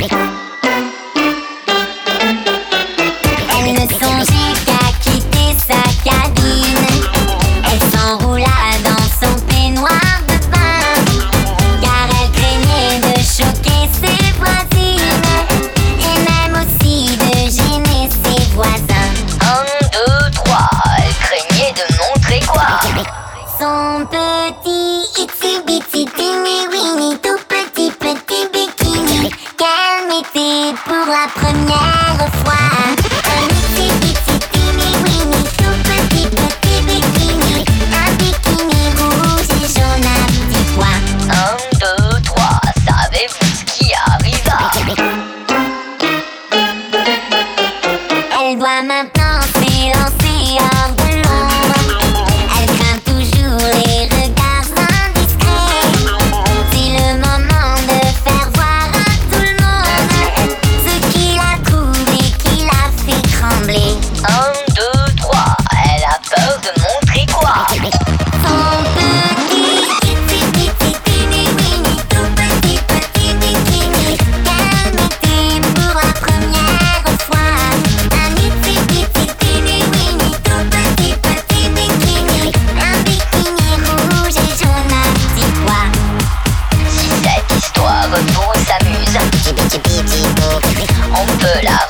Elle ne songeait qu'à quitter sa cabine. Elle s'enroula dans son peignoir de bain, car elle craignait de choquer ses voisines et même aussi de gêner ses voisins. Un, deux, trois, elle craignait de montrer quoi? Son petit itsy bitsy la première fois. Un weeny, tout petit petit bikini. Un bikini rouge et jaune à petits pois. Un, deux, trois, savez-vous ce qui arriva? Elle maintenant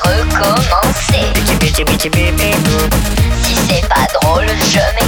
recommencer. Si c'est pas drôle, je.